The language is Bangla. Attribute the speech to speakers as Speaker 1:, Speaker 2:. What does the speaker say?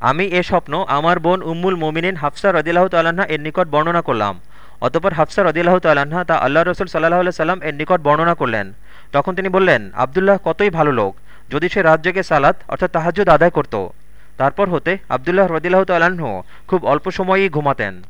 Speaker 1: আমি এ স্বপ্ন আমার বোন উম্মুল মোমিনিন হাফসা রদিল্লাহ তাল্লাহা এর নিকট বর্ণনা করলাম। অতপর হাফসা রদিল্লাহ তাল্লাহা তা আল্লাহ রসুল সাল্লাহ সাল্লাম এর নিকট বর্ণনা করলেন। তখন তিনি বললেন, আবদুল্লাহ কতই ভালো লোক, যদি সে রাজ্যকে সালাত অর্থাৎ তাহাজুদ আদায় করত। তারপর হতে আবদুল্লাহ রদিল্লাহ তাল্লাহ খুব অল্প সময়েই ঘুমাতেন।